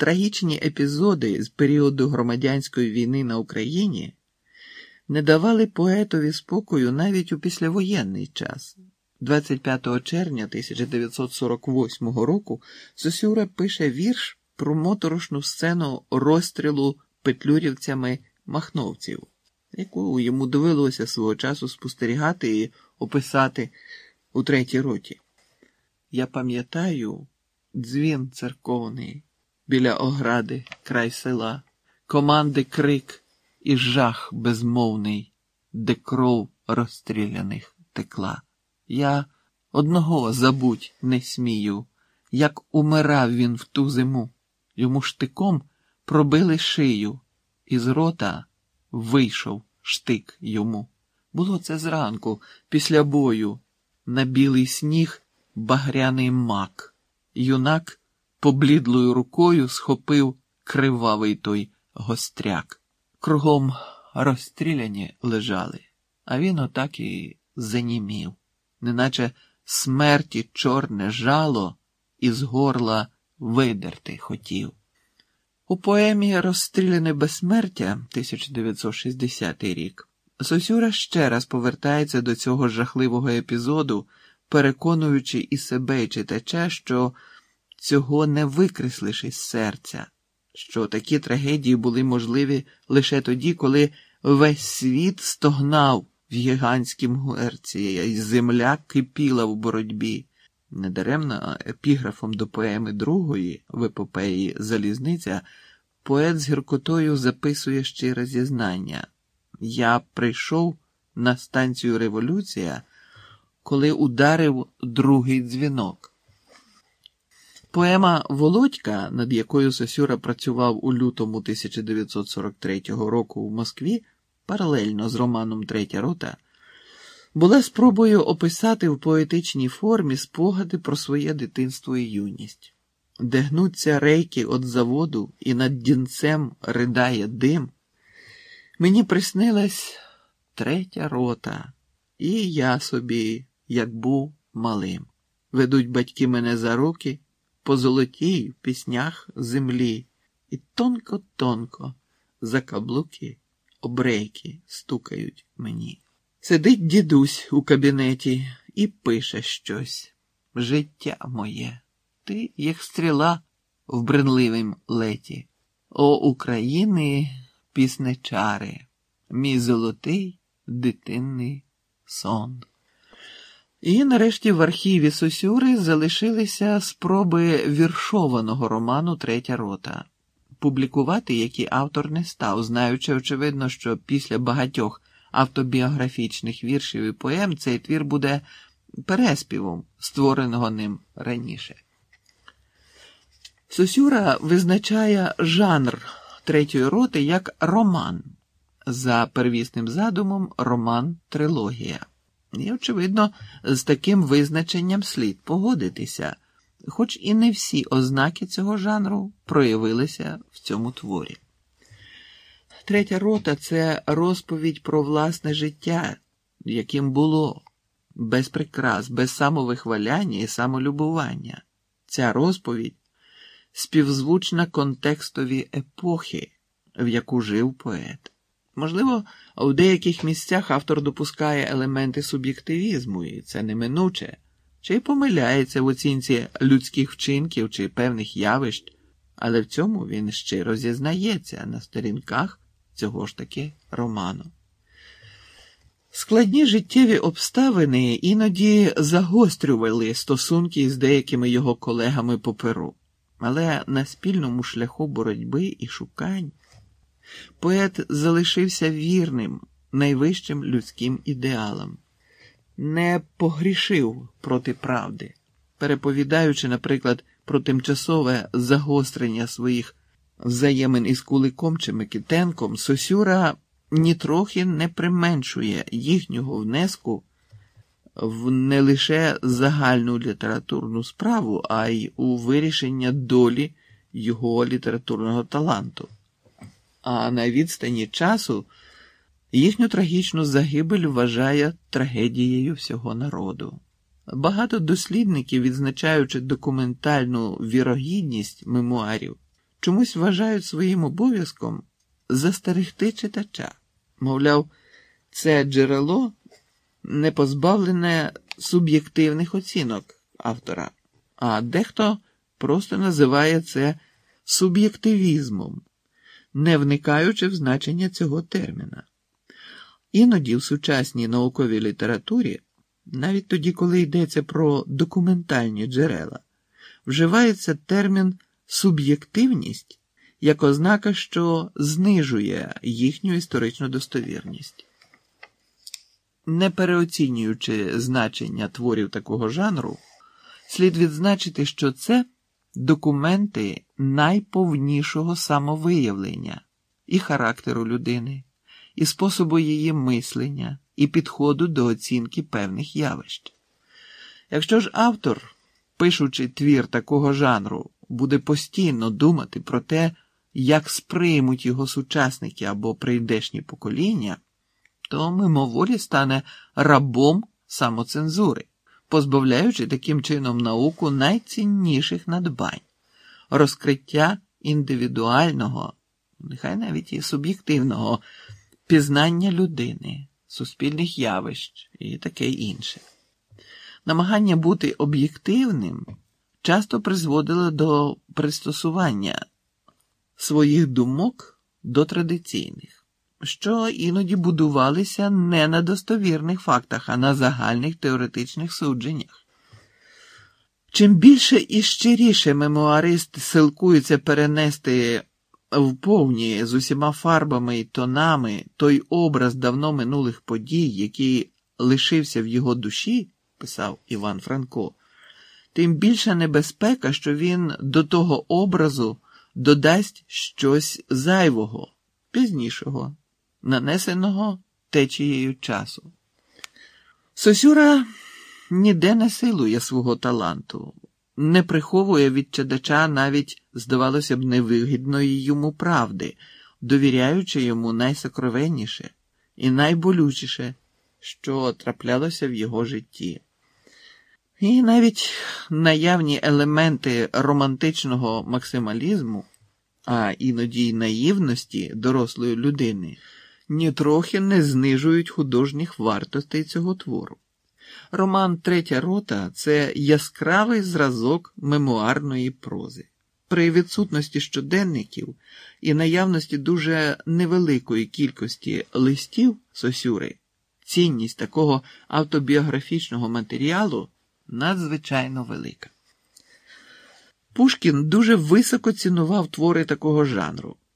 Трагічні епізоди з періоду громадянської війни на Україні не давали поетові спокою навіть у післявоєнний час. 25 червня 1948 року Сосюра пише вірш про моторошну сцену розстрілу петлюрівцями махновців, яку йому довелося свого часу спостерігати і описати у третій роті. Я пам'ятаю дзвін церковний біля огради край села, команди крик і жах безмовний, де кров розстріляних текла. Я одного забудь не смію, як умирав він в ту зиму. Йому штиком пробили шию, і з рота вийшов штик йому. Було це зранку, після бою, на білий сніг багряний мак. Юнак поблідлою рукою схопив кривавий той гостряк. Кругом розстріляні лежали, а він отак і занімів, неначе смерті чорне жало із горла видерти хотів. У поемі Розстріляне безсмертя 1960 рік Сосюра ще раз повертається до цього жахливого епізоду, переконуючи і себе і читача, що цього не викреслиш із серця, що такі трагедії були можливі лише тоді, коли весь світ стогнав в гігантськім герці, і земля кипіла в боротьбі. Недаремно епіграфом до поеми другої в епопеї Залізниця поет з гіркотою записує щире зізнання. Я прийшов на станцію Революція, коли ударив другий дзвінок. Поема Володька, над якою Сосюра працював у лютому 1943 року в Москві, паралельно з романом Третя рота, була спробою описати в поетичній формі спогади про своє дитинство і юність, де гнуться рейки від заводу і над дінцем ридає дим. Мені приснилась третя рота, і я собі, як був малим. Ведуть батьки мене за руки по золотій в піснях землі, і тонко-тонко за каблуки обрейки стукають мені. Сидить дідусь у кабінеті і пише щось. Життя моє, ти, як стріла в бренливім леті. О України піснечари, мій золотий дитинний сон. І нарешті в архіві Сосюри залишилися спроби віршованого роману Третя рота, публікувати які автор не став, знаючи, очевидно, що після багатьох автобіографічних віршів і поем цей твір буде переспівом, створеного ним раніше. Сосюра визначає жанр третьої роти як роман, за первісним задумом роман трилогія. І, очевидно, з таким визначенням слід погодитися, хоч і не всі ознаки цього жанру проявилися в цьому творі. Третя рота це розповідь про власне життя, яким було, без прикрас, без самовихваляння і самолюбування. Ця розповідь співзвучна контекстові епохи, в яку жив поет. Можливо, у деяких місцях автор допускає елементи суб'єктивізму, і це неминуче, чи помиляється в оцінці людських вчинків чи певних явищ, але в цьому він щиро зізнається на сторінках цього ж таки роману. Складні життєві обставини іноді загострювали стосунки з деякими його колегами по перу, але на спільному шляху боротьби і шукань поет залишився вірним найвищим людським ідеалам, не погрішив проти правди, переповідаючи, наприклад, про тимчасове загострення своїх взаємин із Куликом чи Микитенком, Сосюра нітрохи не применшує їхнього внеску в не лише загальну літературну справу, а й у вирішення долі його літературного таланту. А на відстані часу їхню трагічну загибель вважає трагедією всього народу. Багато дослідників, відзначаючи документальну вірогідність мемуарів, чомусь вважають своїм обов'язком застерегти читача. Мовляв, це джерело не позбавлене суб'єктивних оцінок автора, а дехто просто називає це суб'єктивізмом, не вникаючи в значення цього терміна. Іноді в сучасній науковій літературі, навіть тоді, коли йдеться про документальні джерела, вживається термін суб'єктивність як ознака, що знижує їхню історичну достовірність. Не переоцінюючи значення творів такого жанру, слід відзначити, що це документи найповнішого самовиявлення і характеру людини, і способу її мислення, і підходу до оцінки певних явищ. Якщо ж автор, пишучи твір такого жанру, буде постійно думати про те, як сприймуть його сучасники або прийдешні покоління, то мимоволі стане рабом самоцензури, позбавляючи таким чином науку найцінніших надбань, розкриття індивідуального, нехай навіть і суб'єктивного пізнання людини, суспільних явищ і таке інше. Намагання бути об'єктивним часто призводило до пристосування своїх думок до традиційних, що іноді будувалися не на достовірних фактах, а на загальних теоретичних судженнях. Чим більше і щиріше мемуарист силкується перенести в повні з усіма фарбами і тонами той образ давно минулих подій, який лишився в його душі, писав Іван Франко, тим більша небезпека, що він до того образу додасть щось зайвого, пізнішого, нанесеного течією часу. Сосюра ніде не силує свого таланту, не приховує від чадача навіть, здавалося б, невигідної йому правди, довіряючи йому найсокровенніше і найболючіше, що траплялося в його житті. І навіть наявні елементи романтичного максималізму, а іноді й наївності дорослої людини, нітрохи не знижують художніх вартостей цього твору. Роман Третя рота це яскравий зразок мемуарної прози. При відсутності щоденників і наявності дуже невеликої кількості листів Сосюри, цінність такого автобіографічного матеріалу надзвичайно велика. Пушкін дуже високо цінував твори такого жанру,